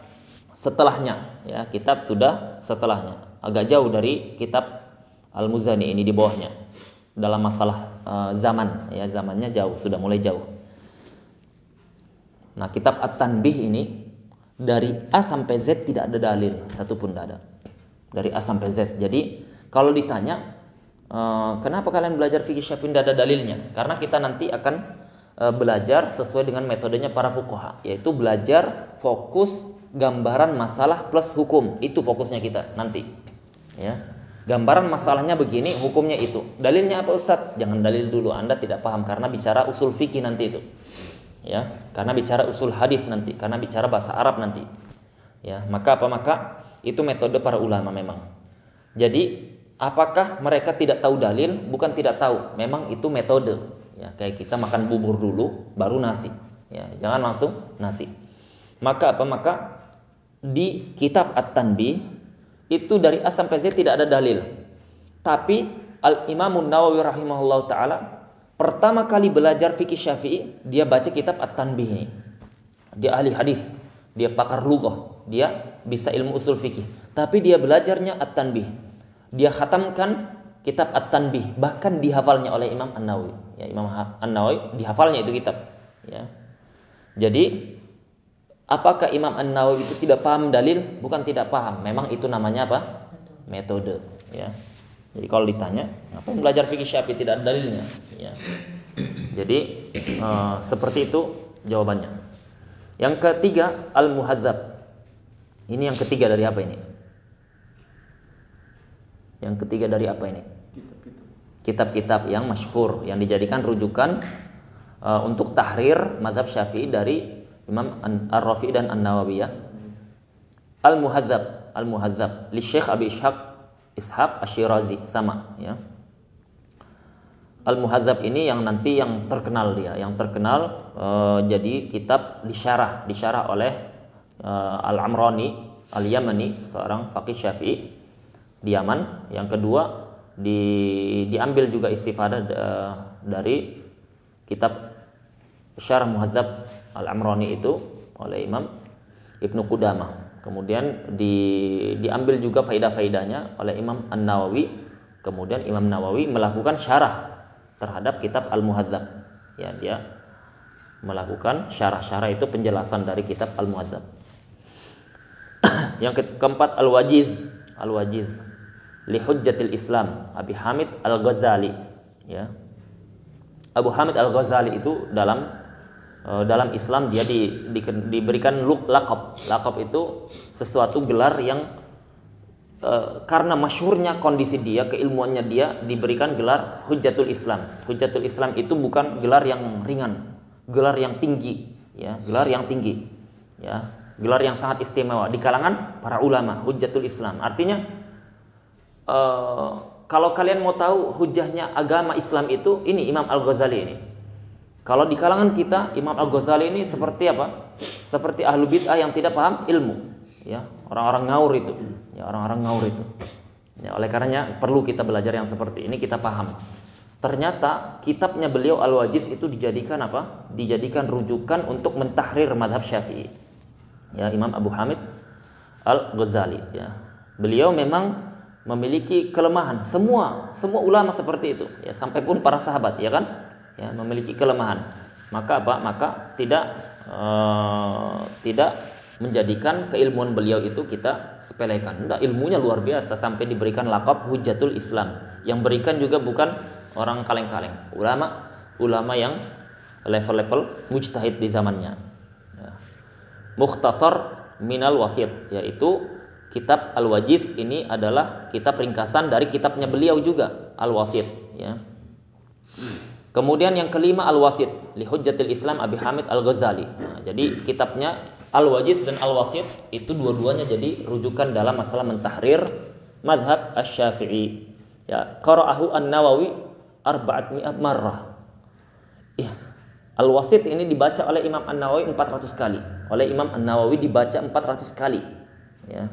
setelahnya. Ya kitab sudah setelahnya. Agak jauh dari kitab Al-Muzani ini di bawahnya dalam masalah uh, zaman ya zamannya jauh sudah mulai jauh Nah, kitab At-Tanbih ini dari A sampai Z tidak ada dalil satupun tidak ada. Dari A sampai Z. Jadi kalau ditanya eh, kenapa kalian belajar fikih syafi'i tidak ada dalilnya? Karena kita nanti akan eh, belajar sesuai dengan metodenya para fuqaha, yaitu belajar fokus gambaran masalah plus hukum. Itu fokusnya kita nanti. Ya. Gambaran masalahnya begini, hukumnya itu. Dalilnya apa Ustadz? Jangan dalil dulu, Anda tidak paham karena bicara usul fikih nanti itu. Ya karena bicara usul hadis nanti karena bicara bahasa Arab nanti. Ya maka apa maka itu metode para ulama memang. Jadi apakah mereka tidak tahu dalil? Bukan tidak tahu. Memang itu metode. Ya kayak kita makan bubur dulu baru nasi. Ya jangan langsung nasi. Maka apa maka di kitab At-Tanbih itu dari A sampai Z tidak ada dalil tapi Al Imam Nawawi rahimahullah taala pertama kali belajar fikih Syafi'i, dia baca kitab At-Tanbih ini. Dia ahli hadis, dia pakar lughah, dia bisa ilmu usul fikih. Tapi dia belajarnya At-Tanbih. Dia khatamkan kitab At-Tanbih, bahkan dihafalnya oleh Imam An-Nawawi. Ya, Imam An-Nawawi dihafalnya itu kitab, ya. Jadi apakah Imam An-Nawawi itu tidak paham dalil? Bukan tidak paham, memang itu namanya apa? Metode, ya. Jadi kalau ditanya, apa belajar fikih Syafi'i tidak ada dalilnya? Ya. Jadi uh, seperti itu jawabannya. Yang ketiga al-muhadzab. Ini yang ketiga dari apa ini? Yang ketiga dari apa ini? Kitab-kitab yang masyhur yang dijadikan rujukan uh, untuk tahrir mazhab Syafi'i dari Imam Ar-Rafi dan An-Nawawi ya. Al-Muhadzab, Al-Muhadzab li Syekh Abi Ishaq Ishaq Ashirazi sama ya. Al-Muhadzab ini yang nanti yang terkenal dia, yang terkenal e, jadi kitab disyarah, disyarah oleh e, Al-Amrani Al-Yamani, seorang faqih Syafi'i di Yaman. Yang kedua di, diambil juga istifadah e, dari kitab Syarah Muhadzab Al-Amrani itu oleh Imam Ibnu Qudamah. Kemudian di, diambil juga faidah-faidahnya oleh Imam An-Nawawi. Kemudian Imam Nawawi melakukan syarah terhadap kitab Al-Muhadzab. Ya, dia melakukan syarah-syarah itu penjelasan dari kitab Al-Muhadzab. Yang ke keempat Al-Wajiz. Al-Wajiz li Hujjatil Islam Abi Hamid Al-Ghazali, ya. Abu Hamid Al-Ghazali itu dalam dalam Islam dia di, di, diberikan luk lakop. Lakop itu sesuatu gelar yang e, karena masyhurnya kondisi dia, keilmuannya dia diberikan gelar Hujatul Islam. Hujatul Islam itu bukan gelar yang ringan, gelar yang tinggi, ya, gelar yang tinggi. Ya, gelar yang sangat istimewa di kalangan para ulama, Hujatul Islam. Artinya e, kalau kalian mau tahu hujahnya agama Islam itu ini Imam Al-Ghazali ini. Kalau di kalangan kita Imam Al-Ghazali ini seperti apa? Seperti ahlu bid'ah yang tidak paham ilmu, ya, orang-orang ngaur itu. Ya, orang-orang ngaur itu. Ya, oleh karenanya perlu kita belajar yang seperti ini kita paham. Ternyata kitabnya beliau Al-Wajiz itu dijadikan apa? Dijadikan rujukan untuk mentahrir madhab Syafi'i. Ya, Imam Abu Hamid Al-Ghazali ya. Beliau memang memiliki kelemahan. Semua semua ulama seperti itu, ya sampai pun para sahabat, ya kan? Ya, memiliki kelemahan. Maka apa? Maka tidak uh, tidak menjadikan keilmuan beliau itu kita sepelekan. Tidak, ilmunya luar biasa sampai diberikan lakop hujatul Islam. Yang berikan juga bukan orang kaleng-kaleng, ulama ulama yang level-level mujtahid di zamannya. Ya. Mukhtasar minal wasit yaitu kitab Al-Wajiz ini adalah kitab ringkasan dari kitabnya beliau juga Al-Wasit ya. Kemudian yang kelima Al-Wasit li Hujjatil Islam Abi Hamid Al-Ghazali. Nah, jadi kitabnya Al-Wajiz dan Al-Wasit itu dua-duanya jadi rujukan dalam masalah mentahrir madhab Asy-Syafi'i. Ya, qara'ahu An-Nawawi arba'at mi'at marrah. Ya. Al-Wasit ini dibaca oleh Imam An-Nawawi 400 kali. Oleh Imam An-Nawawi dibaca 400 kali. Ya.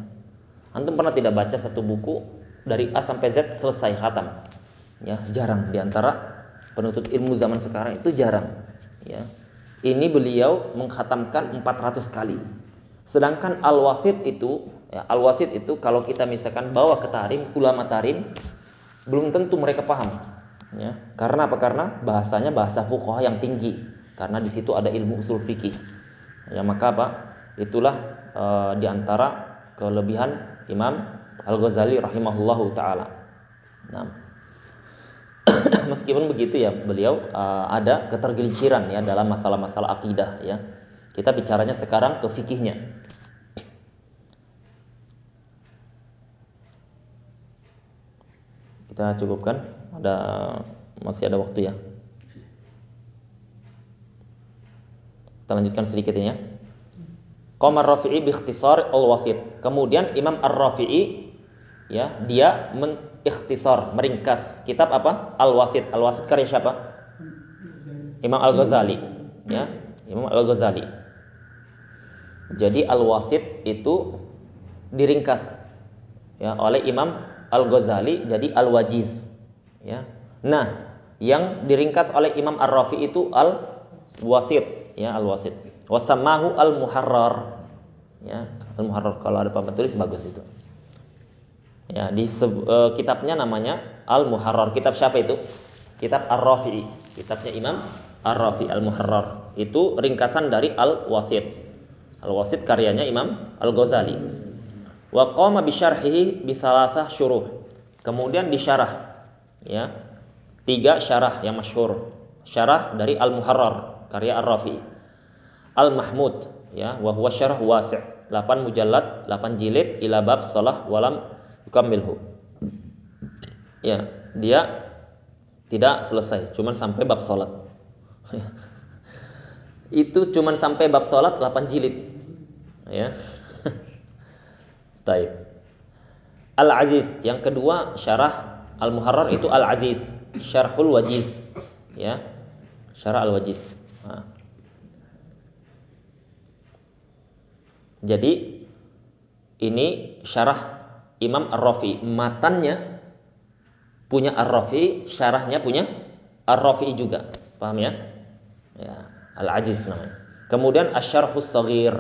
Antum pernah tidak baca satu buku dari A sampai Z selesai khatam? Ya, jarang di antara penuntut ilmu zaman sekarang itu jarang. Ya. Ini beliau menghatamkan 400 kali. Sedangkan Al-Wasit itu, ya, Al-Wasit itu kalau kita misalkan bawa ke tarim, ulama tarim, belum tentu mereka paham ya karena apa karena bahasanya bahasa fuqaha yang tinggi karena di situ ada ilmu usul fikih ya maka apa itulah e, di antara kelebihan Imam Al Ghazali rahimahullahu taala nah meskipun begitu ya beliau e, ada ketergelinciran ya dalam masalah-masalah akidah ya kita bicaranya sekarang ke fikihnya kita cukupkan ada masih ada waktu ya. Kita lanjutkan sedikit ini ya. Qamar Rafi'i bi ikhtisar al-wasit. Kemudian Imam Ar-Rafi'i ya, dia mengikhtisar, meringkas kitab apa? Al-Wasit. Al-Wasit karya siapa? Imam Al-Ghazali, ya. Imam Al-Ghazali. Jadi Al-Wasit itu diringkas ya oleh Imam Al-Ghazali jadi Al-Wajiz. Ya. Nah, yang diringkas oleh Imam Ar-Rafi itu al-wasit, ya al-wasit. Wasamahu al-muharrar. Ya, al-muharrar kalau ada papan tulis bagus itu. Ya, di uh, kitabnya namanya Al-Muharrar. Kitab siapa itu? Kitab Ar-Rafi'i. Kitabnya Imam Ar-Rafi Al-Muharrar. Itu ringkasan dari Al-Wasit. Al-Wasit karyanya Imam Al-Ghazali. Wa qama bi syarhihi bi syuruh. Kemudian disyarah ya tiga syarah yang masyhur syarah dari Al Muharrar karya Ar Rafi Al Mahmud ya wa huwa syarah wasi' 8 mujallad 8 jilid ila bab salah walam yukammilhu ya dia tidak selesai cuman sampai bab salat itu cuman sampai bab salat 8 jilid ya Taib Al-Aziz yang kedua syarah Al-Muharrar itu Al-Aziz, Syarhul Wajiz. Ya. Syarah Al-Wajiz. Nah. Jadi ini syarah Imam Ar-Rafi. Matannya punya Ar-Rafi, syarahnya punya Ar-Rafi juga. Paham ya? Ya, Al-Aziz namanya. Kemudian Asy-Syarhus Shaghir.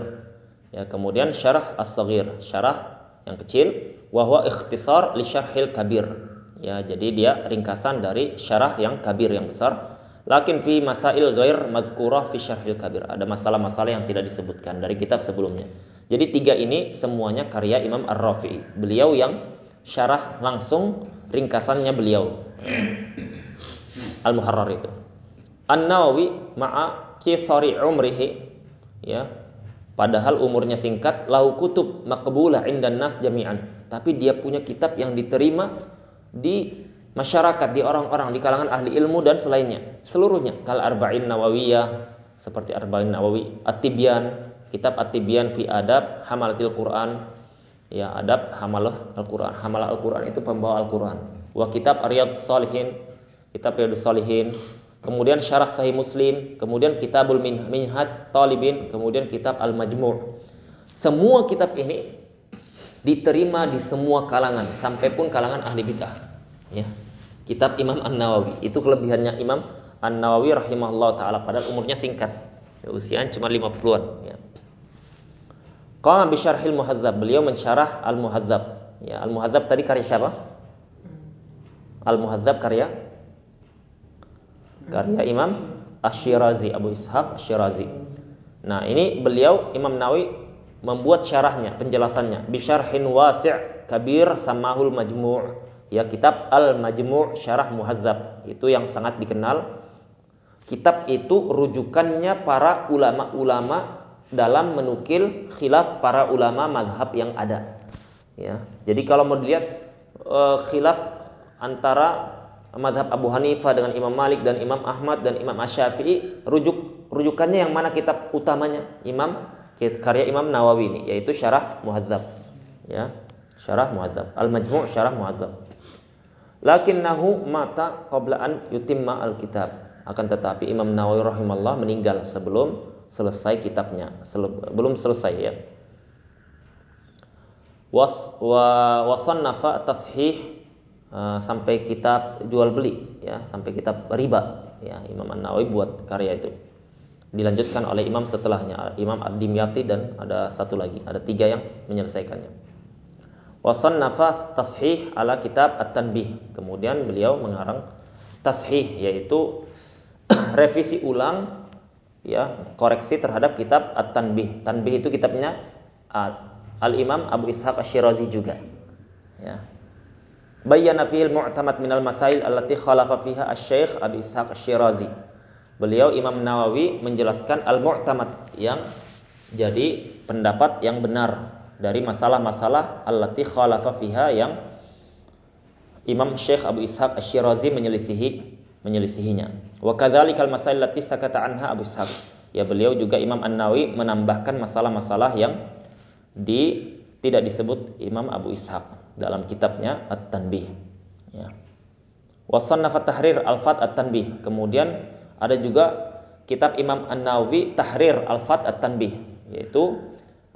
Ya, kemudian Syarah As-Saghir, syarah yang kecil, wahwa ikhtisar li syarhil kabir Ya, jadi dia ringkasan dari syarah yang kabir yang besar. Lakin fi masail ghair madhkurah fi syarhil kabir. Ada masalah-masalah yang tidak disebutkan dari kitab sebelumnya. Jadi tiga ini semuanya karya Imam Ar-Rafi'i. Beliau yang syarah langsung ringkasannya beliau. Al-Muharrar itu. An-Nawawi ma'a kisari umrihi ya padahal umurnya singkat lau kutub maqbulah indan nas jami'an tapi dia punya kitab yang diterima di masyarakat, di orang-orang, di kalangan ahli ilmu dan selainnya. Seluruhnya. Kal Arba'in Nawawiyah, seperti Arba'in Nawawi, At-Tibyan, kitab At-Tibyan fi adab hamalatil Quran. Ya, adab hamalah Al-Quran. Hamalah Al-Quran itu pembawa Al-Quran. Wa kitab Riyad Salihin, kitab Riyad Salihin. Kemudian Syarah Sahih Muslim, kemudian Kitabul Minhaj Talibin, kemudian kitab Al-Majmu'. Semua kitab ini diterima di semua kalangan sampai pun kalangan ahli bidah ya kitab Imam An Nawawi itu kelebihannya Imam An Nawawi rahimahullah taala padahal umurnya singkat ya, usianya cuma 50-an ya Qama bi syarhil muhadzab beliau mensyarah al muhadzab ya al muhadzab tadi karya siapa al muhadzab karya karya Imam Ash-Shirazi Abu Ishaq Ash-Shirazi nah ini beliau Imam Nawawi membuat syarahnya, penjelasannya. Bisyarhin wasi' kabir samahul majmu' ya kitab Al-Majmu' Syarah Muhazzab. Itu yang sangat dikenal. Kitab itu rujukannya para ulama-ulama dalam menukil khilaf para ulama madhab yang ada. Ya. Jadi kalau mau dilihat uh, khilaf antara madhab Abu Hanifah dengan Imam Malik dan Imam Ahmad dan Imam Asy-Syafi'i, rujuk rujukannya yang mana kitab utamanya? Imam karya Imam Nawawi ini yaitu Syarah Muhadzab. Ya, Syarah Muhadzab. Al-Majmu' Syarah Muhadzab. Lakinnahu mata qabla an yutimma al-kitab. Akan tetapi Imam Nawawi rahimahullah meninggal sebelum selesai kitabnya, belum selesai ya. Was wa wasannafa tashih uh, sampai kitab jual beli ya, sampai kitab riba ya. Imam An-Nawawi buat karya itu. Dilanjutkan oleh imam setelahnya, Imam Ad-Dimyati dan ada satu lagi, ada tiga yang menyelesaikannya. Wasan nafas tashih ala kitab At-Tanbih. Kemudian beliau mengarang tashih yaitu revisi ulang ya koreksi terhadap kitab At-Tanbih. Tanbih itu kitabnya Al-Imam Abu Ishaq Asy-Syirazi juga. Ya. Bayyana fihil mu'tamad minal masail allati khalafa fiha Asy-Syaikh Abu Ishaq Asy-Syirazi. Beliau Imam Nawawi menjelaskan al-mu'tamad yang jadi pendapat yang benar dari masalah-masalah allati khalafa fiha yang Imam Syekh Abu Ishaq Asy-Syirazi menyelisihi menyelisihinya. Wa kadzalikal masail lati sakata anha Abu Ishaq. Ya beliau juga Imam An-Nawawi menambahkan masalah-masalah yang di tidak disebut Imam Abu Ishaq dalam kitabnya At-Tanbih. Ya. Wasannaf Tahrir Al-Fat At-Tanbih. Kemudian ada juga kitab Imam An-Nawawi Tahrir Al-Fat At-Tanbih yaitu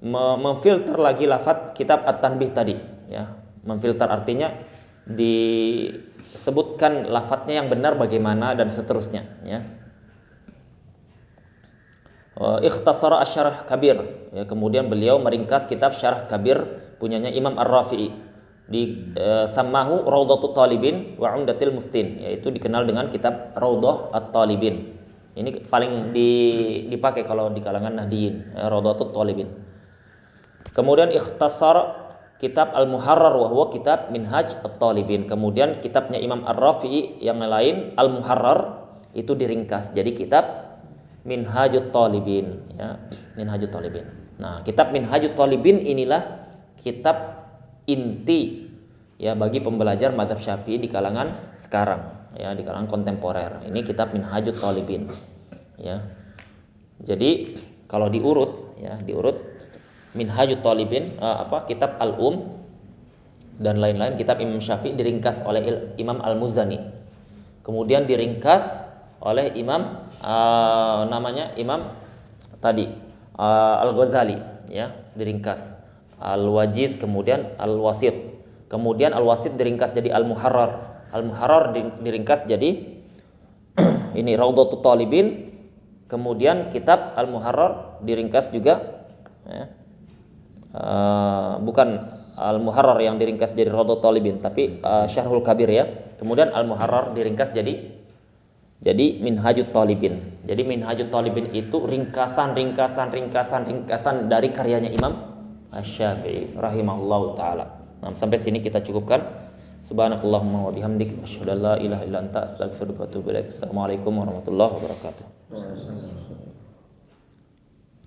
memfilter lagi lafat kitab At-Tanbih tadi ya. Memfilter artinya disebutkan lafadznya yang benar bagaimana dan seterusnya ya. Ikhtasara Asyarah Kabir ya, kemudian beliau meringkas kitab Syarah Kabir punyanya Imam Ar-Rafi'i di e, Samahu Raudhatul Talibin wa Umdatil Muftin yaitu dikenal dengan kitab Raudhah At-Talibin. Ini paling di, dipakai kalau di kalangan Nahdiyin, ya, Raudhatul Talibin. Kemudian ikhtasar kitab Al-Muharrar wa huwa kitab Minhaj At-Talibin. Kemudian kitabnya Imam Ar-Rafi'i yang lain Al-Muharrar itu diringkas jadi kitab Minhajut Talibin ya, Minhajut Talibin. Nah, kitab Minhajut Talibin inilah kitab inti ya bagi pembelajar madhab Syafi'i di kalangan sekarang ya di kalangan kontemporer. Ini kitab Minhajut Talibin. Ya. Jadi kalau diurut ya, diurut Minhajut Talibin uh, apa kitab Al-Um dan lain-lain kitab Imam Syafi'i diringkas oleh Imam Al-Muzani. Kemudian diringkas oleh Imam uh, namanya Imam tadi uh, Al-Ghazali ya, diringkas. Al-Wajiz kemudian Al-Wasit. Kemudian Al-Wasit diringkas jadi Al-Muharrar. Al-Muharrar diringkas jadi ini Raudhatul Talibin. Kemudian kitab Al-Muharrar diringkas juga ya, uh, bukan Al-Muharrar yang diringkas jadi Radha Talibin, tapi uh, Syarhul Kabir ya. Kemudian Al-Muharrar diringkas jadi jadi Minhajut Talibin. Jadi Minhajut Talibin itu ringkasan, ringkasan, ringkasan, ringkasan dari karyanya Imam Asy-Syafi'i rahimahullahu taala. Nah, sampai sini kita cukupkan. Subhanakallahumma wa bihamdik asyhadu an la ilaha illa anta astaghfiruka wa atubu ilaik. Assalamualaikum warahmatullahi wabarakatuh.